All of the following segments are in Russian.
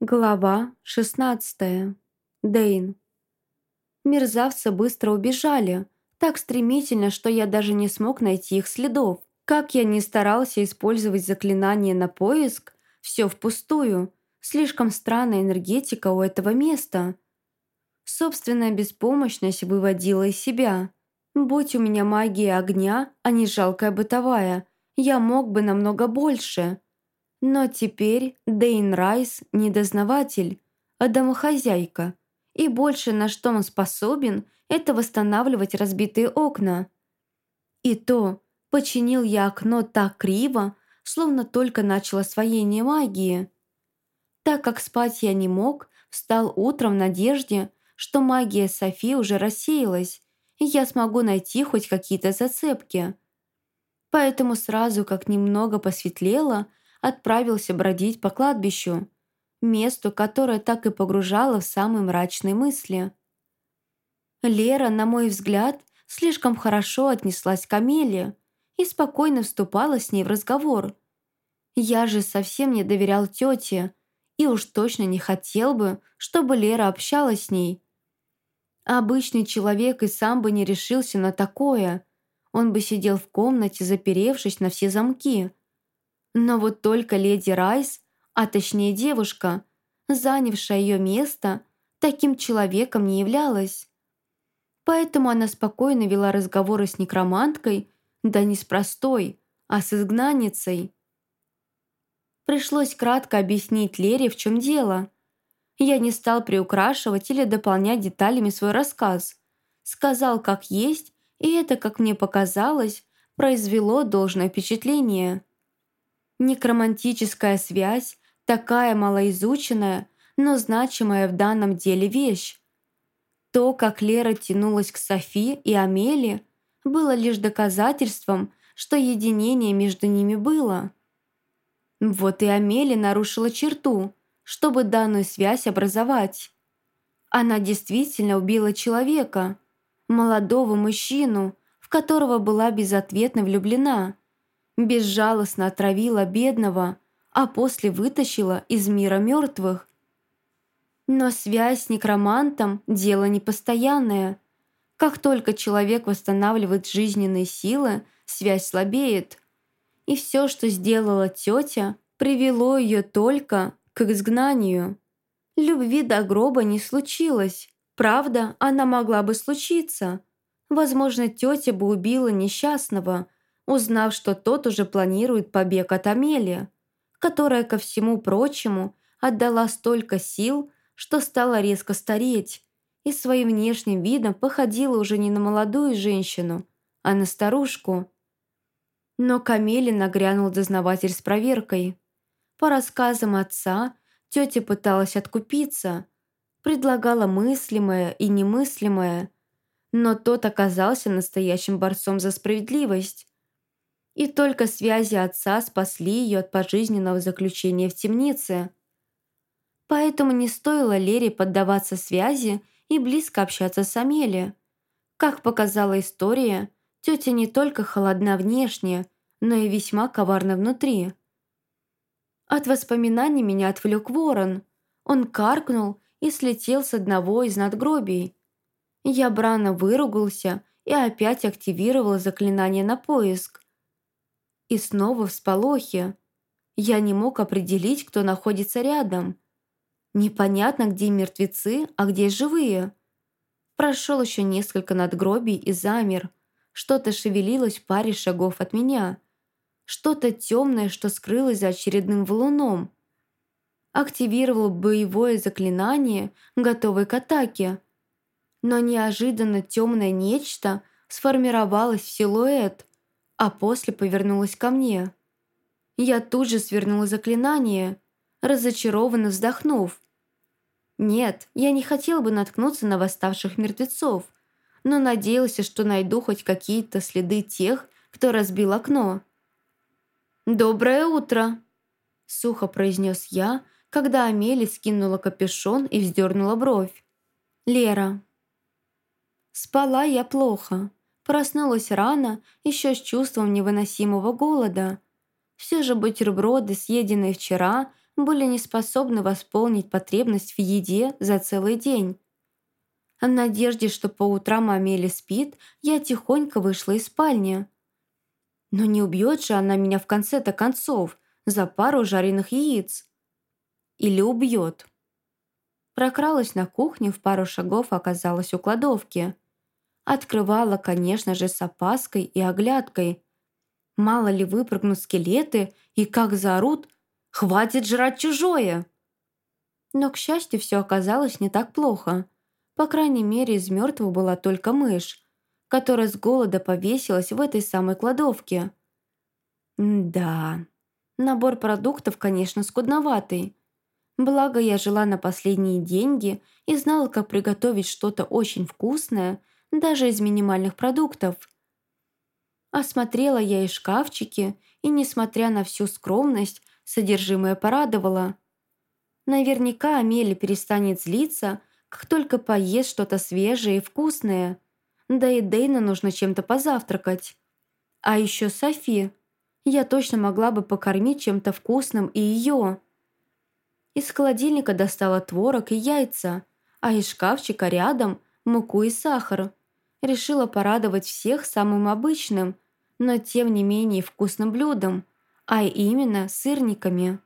Глава 16. Дейн. Мерзавцы быстро убежали, так стремительно, что я даже не смог найти их следов. Как я не старался использовать заклинание на поиск, все впустую. Слишком странная энергетика у этого места. Собственная беспомощность выводила из себя. Будь у меня магия огня, а не жалкая бытовая, я мог бы намного больше – но теперь Дейн Райс не дознаватель, а домохозяйка, и больше на что он способен, это восстанавливать разбитые окна. И то, починил я окно так криво, словно только начал освоение магии. Так как спать я не мог, встал утром в надежде, что магия Софи уже рассеялась, и я смогу найти хоть какие-то зацепки. Поэтому сразу, как немного посветлело, отправился бродить по кладбищу, месту, которое так и погружало в самые мрачные мысли. Лера, на мой взгляд, слишком хорошо отнеслась к Амеле и спокойно вступала с ней в разговор. Я же совсем не доверял тете и уж точно не хотел бы, чтобы Лера общалась с ней. Обычный человек и сам бы не решился на такое. Он бы сидел в комнате, заперевшись на все замки – но вот только леди Райс, а точнее девушка, занявшая ее место, таким человеком не являлась. Поэтому она спокойно вела разговоры с некроманткой, да не с простой, а с изгнанницей. Пришлось кратко объяснить Лере, в чем дело. Я не стал приукрашивать или дополнять деталями свой рассказ. Сказал, как есть, и это, как мне показалось, произвело должное впечатление. Некромантическая связь – такая малоизученная, но значимая в данном деле вещь. То, как Лера тянулась к Софи и Амеле, было лишь доказательством, что единение между ними было. Вот и Амели нарушила черту, чтобы данную связь образовать. Она действительно убила человека, молодого мужчину, в которого была безответно влюблена – безжалостно отравила бедного, а после вытащила из мира мертвых. Но связь с некромантом – дело непостоянное. Как только человек восстанавливает жизненные силы, связь слабеет. И все, что сделала тетя, привело ее только к изгнанию. Любви до гроба не случилось. Правда, она могла бы случиться. Возможно, тетя бы убила несчастного – узнав, что тот уже планирует побег от Амелии, которая, ко всему прочему, отдала столько сил, что стала резко стареть и своим внешним видом походила уже не на молодую женщину, а на старушку. Но к Амеле нагрянул дознаватель с проверкой. По рассказам отца, тетя пыталась откупиться, предлагала мыслимое и немыслимое, но тот оказался настоящим борцом за справедливость и только связи отца спасли ее от пожизненного заключения в темнице. Поэтому не стоило Лере поддаваться связи и близко общаться с Амели. Как показала история, тетя не только холодна внешне, но и весьма коварна внутри. От воспоминаний меня отвлек ворон. Он каркнул и слетел с одного из надгробий. Я брано выругался и опять активировал заклинание на поиск. И снова всполохи. Я не мог определить, кто находится рядом. Непонятно, где мертвецы, а где живые. Прошел еще несколько надгробий и замер. Что-то шевелилось в паре шагов от меня. Что-то темное, что скрылось за очередным валуном. Активировал боевое заклинание, готовое к атаке. Но неожиданно темное нечто сформировалось в силуэт а после повернулась ко мне. Я тут же свернула заклинание, разочарованно вздохнув. Нет, я не хотела бы наткнуться на восставших мертвецов, но надеялся, что найду хоть какие-то следы тех, кто разбил окно. «Доброе утро!» – сухо произнес я, когда Амели скинула капюшон и вздернула бровь. «Лера». Спала я плохо. Проснулась рано, еще с чувством невыносимого голода. Все же бутерброды, съеденные вчера, были не способны восполнить потребность в еде за целый день. В надежде, что по утрам Амели спит, я тихонько вышла из спальни. Но не убьет же она меня в конце-то концов за пару жареных яиц. Или убьет. Прокралась на кухню, в пару шагов оказалась у кладовки. Открывала, конечно же, с опаской и оглядкой. Мало ли выпрыгнут скелеты и как заорут «Хватит жрать чужое!» Но, к счастью, все оказалось не так плохо. По крайней мере, из мертвых была только мышь, которая с голода повесилась в этой самой кладовке. М да, набор продуктов, конечно, скудноватый. Благо, я жила на последние деньги и знала, как приготовить что-то очень вкусное, даже из минимальных продуктов. Осмотрела я и шкафчики, и, несмотря на всю скромность, содержимое порадовало. Наверняка Амели перестанет злиться, как только поест что-то свежее и вкусное. Да и Дейна нужно чем-то позавтракать. А еще Софи. Я точно могла бы покормить чем-то вкусным и ее. Из холодильника достала творог и яйца, а из шкафчика рядом муку и сахар. Решила порадовать всех самым обычным, но тем не менее вкусным блюдом, а именно сырниками.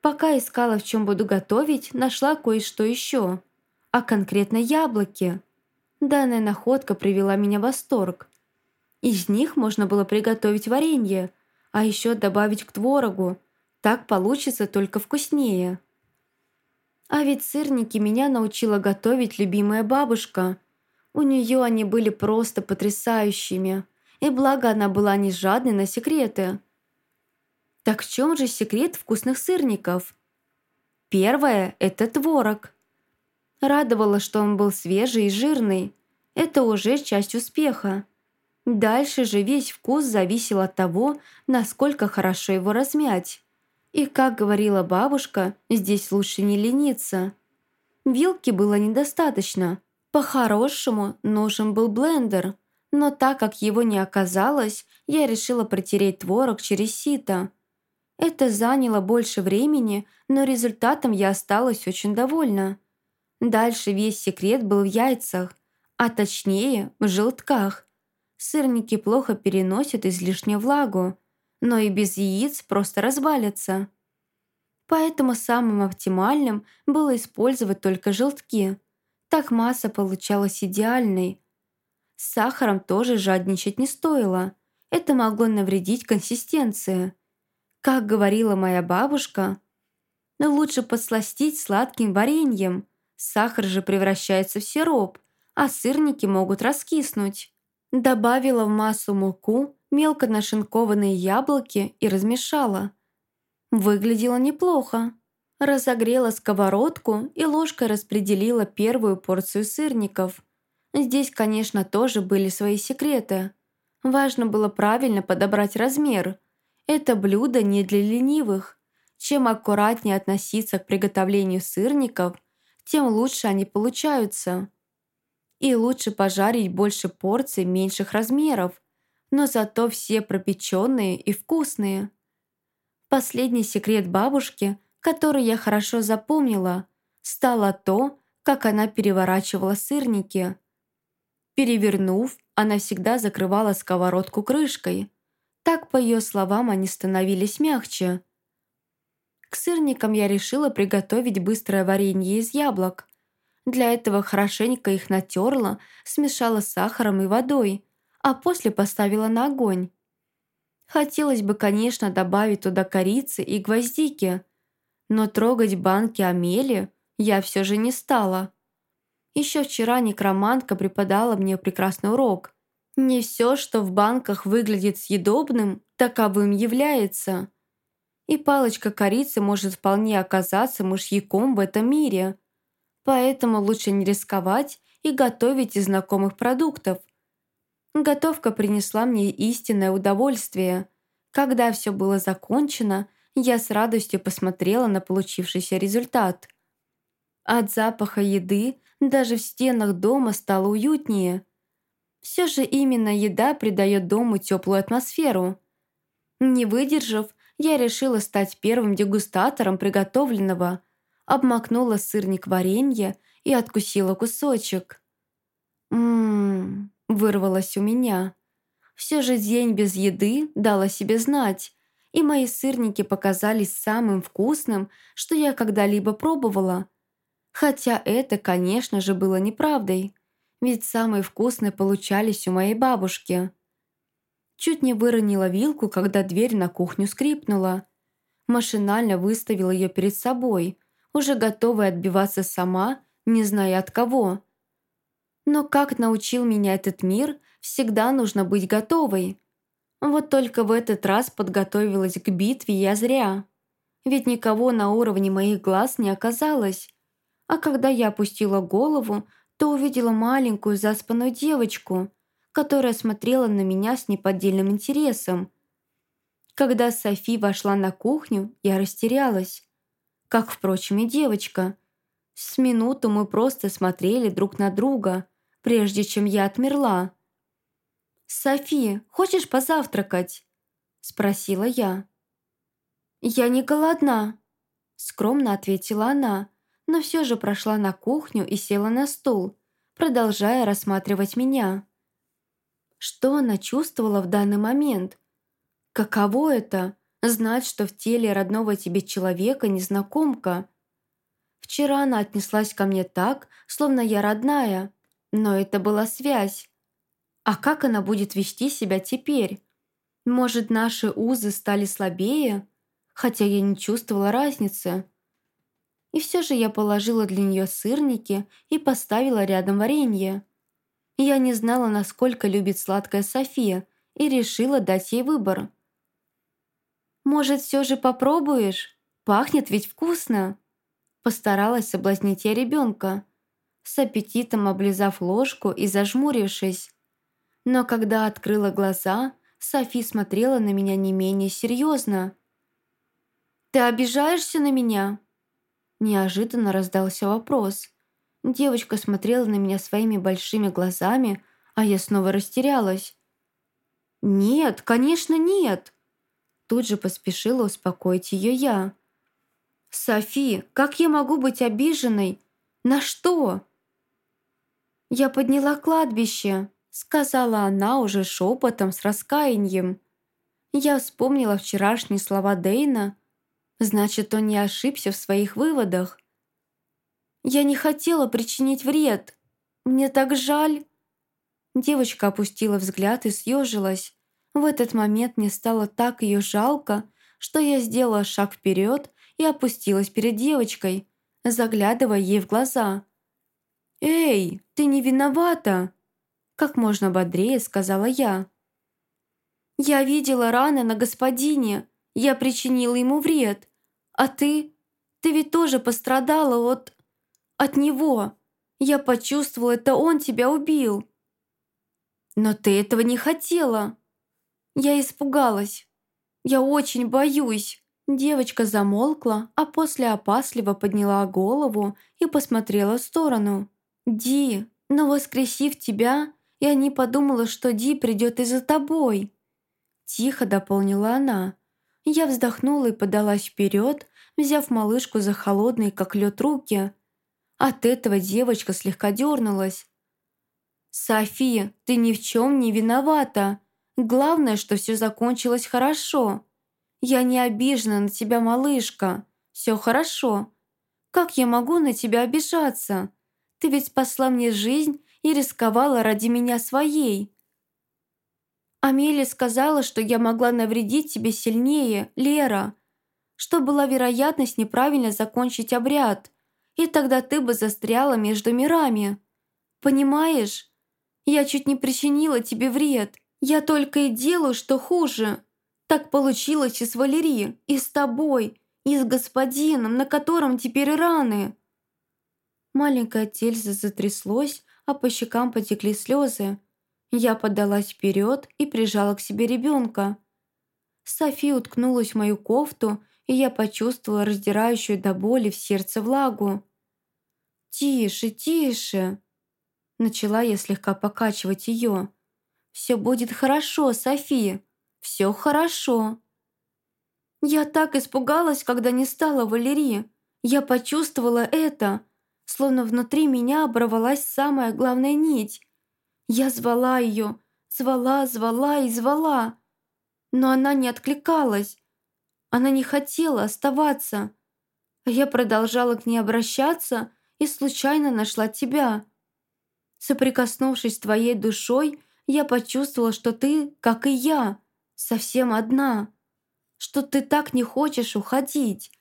Пока искала, в чем буду готовить, нашла кое-что еще, а конкретно яблоки. Данная находка привела меня в восторг. Из них можно было приготовить варенье, а еще добавить к творогу. Так получится только вкуснее. А ведь сырники меня научила готовить любимая бабушка. У нее они были просто потрясающими. И благо она была не жадной на секреты. Так в чем же секрет вкусных сырников? Первое – это творог. Радовало, что он был свежий и жирный. Это уже часть успеха. Дальше же весь вкус зависел от того, насколько хорошо его размять. И, как говорила бабушка, здесь лучше не лениться. Вилки было недостаточно. По-хорошему нужен был блендер. Но так как его не оказалось, я решила протереть творог через сито. Это заняло больше времени, но результатом я осталась очень довольна. Дальше весь секрет был в яйцах, а точнее в желтках. Сырники плохо переносят излишнюю влагу, но и без яиц просто развалятся. Поэтому самым оптимальным было использовать только желтки. Так масса получалась идеальной. С сахаром тоже жадничать не стоило. Это могло навредить консистенции. Как говорила моя бабушка, лучше подсластить сладким вареньем – Сахар же превращается в сироп, а сырники могут раскиснуть. Добавила в массу муку, мелко нашинкованные яблоки и размешала. Выглядело неплохо. Разогрела сковородку и ложкой распределила первую порцию сырников. Здесь, конечно, тоже были свои секреты. Важно было правильно подобрать размер. Это блюдо не для ленивых. Чем аккуратнее относиться к приготовлению сырников – тем лучше они получаются. И лучше пожарить больше порций меньших размеров, но зато все пропеченные и вкусные. Последний секрет бабушки, который я хорошо запомнила, стало то, как она переворачивала сырники. Перевернув, она всегда закрывала сковородку крышкой. Так, по ее словам, они становились мягче – к сырникам я решила приготовить быстрое варенье из яблок. Для этого хорошенько их натерла, смешала с сахаром и водой, а после поставила на огонь. Хотелось бы, конечно, добавить туда корицы и гвоздики, но трогать банки Амели я все же не стала. Еще вчера некромантка преподала мне прекрасный урок. Не все, что в банках выглядит съедобным, таковым является – и палочка корицы может вполне оказаться мышьяком в этом мире. Поэтому лучше не рисковать и готовить из знакомых продуктов. Готовка принесла мне истинное удовольствие. Когда все было закончено, я с радостью посмотрела на получившийся результат. От запаха еды даже в стенах дома стало уютнее. Все же именно еда придает дому теплую атмосферу. Не выдержав, я решила стать первым дегустатором приготовленного, обмакнула сырник варенье и откусила кусочек. «Ммм...» — вырвалось у меня. Все же день без еды дал о себе знать, и мои сырники показались самым вкусным, что я когда-либо пробовала. Хотя это, конечно же, было неправдой, ведь самые вкусные получались у моей бабушки. Чуть не выронила вилку, когда дверь на кухню скрипнула. Машинально выставила ее перед собой, уже готовая отбиваться сама, не зная от кого. Но как научил меня этот мир, всегда нужно быть готовой. Вот только в этот раз подготовилась к битве я зря. Ведь никого на уровне моих глаз не оказалось. А когда я опустила голову, то увидела маленькую заспанную девочку, которая смотрела на меня с неподдельным интересом. Когда Софи вошла на кухню, я растерялась. Как, впрочем, и девочка. С минуту мы просто смотрели друг на друга, прежде чем я отмерла. «Софи, хочешь позавтракать?» – спросила я. «Я не голодна», – скромно ответила она, но все же прошла на кухню и села на стул, продолжая рассматривать меня. Что она чувствовала в данный момент? Каково это – знать, что в теле родного тебе человека незнакомка? Вчера она отнеслась ко мне так, словно я родная, но это была связь. А как она будет вести себя теперь? Может, наши узы стали слабее? Хотя я не чувствовала разницы. И все же я положила для нее сырники и поставила рядом варенье. Я не знала, насколько любит сладкая София, и решила дать ей выбор. «Может, все же попробуешь? Пахнет ведь вкусно!» Постаралась соблазнить я ребенка, с аппетитом облизав ложку и зажмурившись. Но когда открыла глаза, Софи смотрела на меня не менее серьезно. «Ты обижаешься на меня?» Неожиданно раздался вопрос. Девочка смотрела на меня своими большими глазами, а я снова растерялась. «Нет, конечно, нет!» Тут же поспешила успокоить ее я. «Софи, как я могу быть обиженной? На что?» «Я подняла кладбище», сказала она уже шепотом с раскаянием. Я вспомнила вчерашние слова Дейна. Значит, он не ошибся в своих выводах. Я не хотела причинить вред. Мне так жаль. Девочка опустила взгляд и съежилась. В этот момент мне стало так ее жалко, что я сделала шаг вперед и опустилась перед девочкой, заглядывая ей в глаза. «Эй, ты не виновата!» Как можно бодрее сказала я. «Я видела раны на господине, я причинила ему вред. А ты? Ты ведь тоже пострадала от... от него. Я почувствовала, это он тебя убил». «Но ты этого не хотела». Я испугалась. «Я очень боюсь». Девочка замолкла, а после опасливо подняла голову и посмотрела в сторону. «Ди, но воскресив тебя, я не подумала, что Ди придет и за тобой». Тихо дополнила она. Я вздохнула и подалась вперед, взяв малышку за холодные, как лед, руки. От этого девочка слегка дернулась. «София, ты ни в чем не виновата. Главное, что все закончилось хорошо. Я не обижена на тебя, малышка. Все хорошо. Как я могу на тебя обижаться? Ты ведь спасла мне жизнь и рисковала ради меня своей. Амелия сказала, что я могла навредить тебе сильнее, Лера, что была вероятность неправильно закончить обряд, и тогда ты бы застряла между мирами. Понимаешь? Я чуть не причинила тебе вред. Я только и делаю, что хуже. Так получилось и с Валерией, и с тобой, и с господином, на котором теперь раны». Маленькое тельце затряслось, а по щекам потекли слезы. Я подалась вперед и прижала к себе ребенка. Софи уткнулась в мою кофту, и я почувствовала раздирающую до боли в сердце влагу. «Тише, тише!» Начала я слегка покачивать ее. «Все будет хорошо, Софи! Все хорошо!» Я так испугалась, когда не стала Валерии. Я почувствовала это, словно внутри меня оборвалась самая главная нить. Я звала ее, звала, звала и звала. Но она не откликалась. Она не хотела оставаться. А я продолжала к ней обращаться и случайно нашла тебя. Соприкоснувшись с твоей душой, я почувствовала, что ты, как и я, совсем одна. Что ты так не хочешь уходить.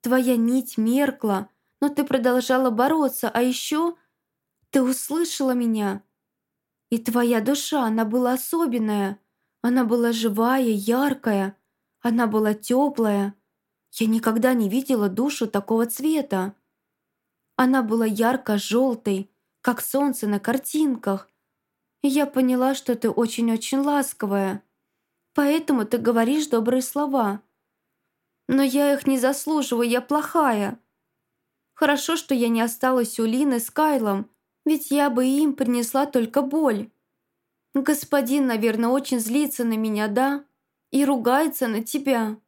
Твоя нить меркла, но ты продолжала бороться, а еще ты услышала меня. И твоя душа, она была особенная. Она была живая, яркая. Она была теплая. Я никогда не видела душу такого цвета. Она была ярко-желтой, как солнце на картинках. И я поняла, что ты очень-очень ласковая. Поэтому ты говоришь добрые слова. Но я их не заслуживаю, я плохая. Хорошо, что я не осталась у Лины с Кайлом, ведь я бы им принесла только боль. Господин, наверное, очень злится на меня, да? И ругается на тебя».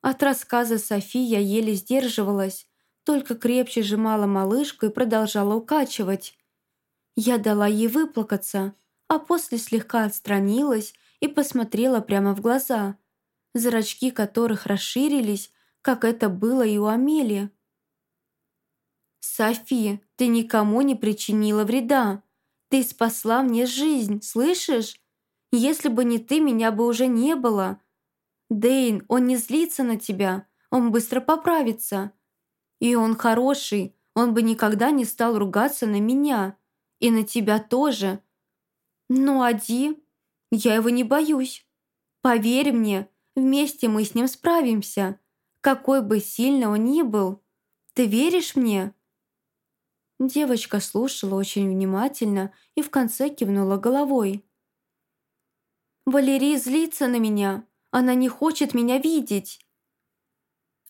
От рассказа Софи я еле сдерживалась, только крепче сжимала малышку и продолжала укачивать. Я дала ей выплакаться, а после слегка отстранилась и посмотрела прямо в глаза, зрачки которых расширились, как это было и у Амелии. «Софи, ты никому не причинила вреда. Ты спасла мне жизнь, слышишь? Если бы не ты, меня бы уже не было. Дейн, он не злится на тебя, он быстро поправится. И он хороший, он бы никогда не стал ругаться на меня. И на тебя тоже. Ну, Ади, я его не боюсь. Поверь мне, вместе мы с ним справимся. Какой бы сильный он ни был. Ты веришь мне?» Девочка слушала очень внимательно и в конце кивнула головой. «Валерий злится на меня. Она не хочет меня видеть».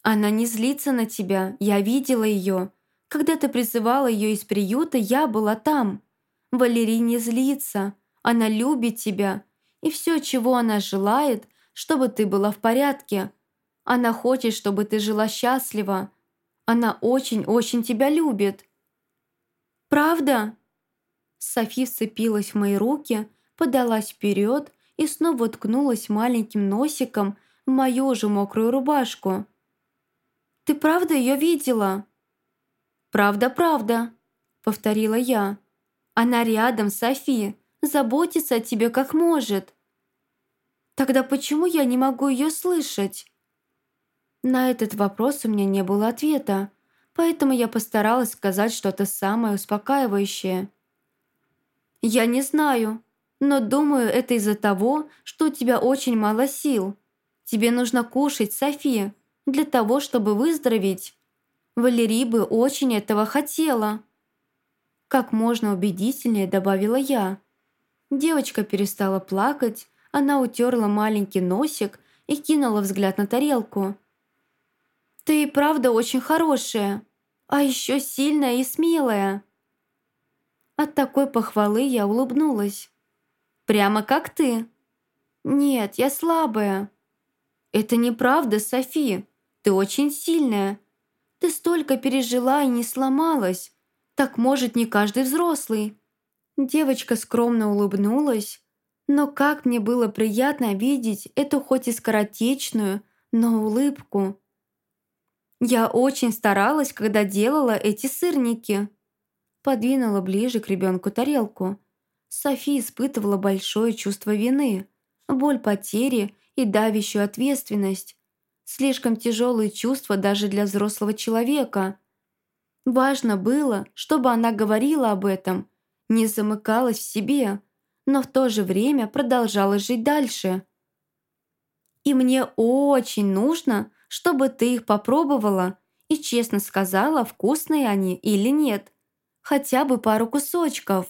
«Она не злится на тебя. Я видела ее. Когда ты призывала ее из приюта, я была там. Валерий не злится. Она любит тебя. И все, чего она желает, чтобы ты была в порядке. Она хочет, чтобы ты жила счастливо. Она очень-очень тебя любит. «Правда?» Софи вцепилась в мои руки, подалась вперед и снова уткнулась маленьким носиком в мою же мокрую рубашку. «Ты правда ее видела?» «Правда, правда», — повторила я. «Она рядом, Софи, заботится о тебе как может». «Тогда почему я не могу ее слышать?» На этот вопрос у меня не было ответа, поэтому я постаралась сказать что-то самое успокаивающее. «Я не знаю, но думаю, это из-за того, что у тебя очень мало сил. Тебе нужно кушать, София, для того, чтобы выздороветь. Валерий бы очень этого хотела». Как можно убедительнее добавила я. Девочка перестала плакать, она утерла маленький носик и кинула взгляд на тарелку. «Ты и правда очень хорошая», а еще сильная и смелая». От такой похвалы я улыбнулась. «Прямо как ты». «Нет, я слабая». «Это неправда, Софи. Ты очень сильная. Ты столько пережила и не сломалась. Так может не каждый взрослый». Девочка скромно улыбнулась, но как мне было приятно видеть эту хоть и скоротечную, но улыбку. Я очень старалась, когда делала эти сырники. Подвинула ближе к ребенку тарелку. Софи испытывала большое чувство вины, боль потери и давящую ответственность. Слишком тяжелые чувства даже для взрослого человека. Важно было, чтобы она говорила об этом, не замыкалась в себе, но в то же время продолжала жить дальше. И мне очень нужно, чтобы ты их попробовала и честно сказала, вкусные они или нет. Хотя бы пару кусочков.